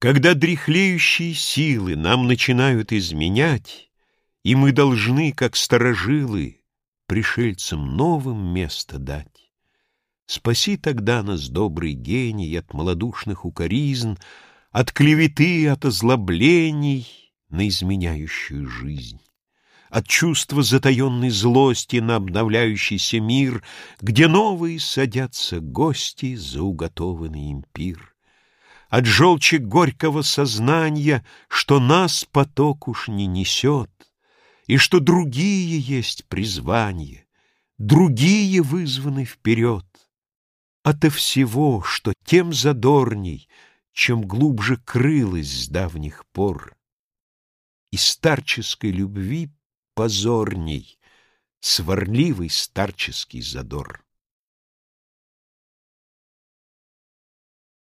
Когда дряхлеющие силы нам начинают изменять, И мы должны, как сторожилы, пришельцам новым место дать, Спаси тогда нас, добрый гений, от малодушных укоризн, От клеветы, от озлоблений на изменяющую жизнь. От чувства затаенной злости на обновляющийся мир, где новые садятся гости за уготованный им пир от желчи горького сознания, что нас поток уж не несет, и что другие есть призвание, другие вызваны вперед. Ото всего, что тем задорней, чем глубже крылось с давних пор, и старческой любви позорней сварливый старческий задор.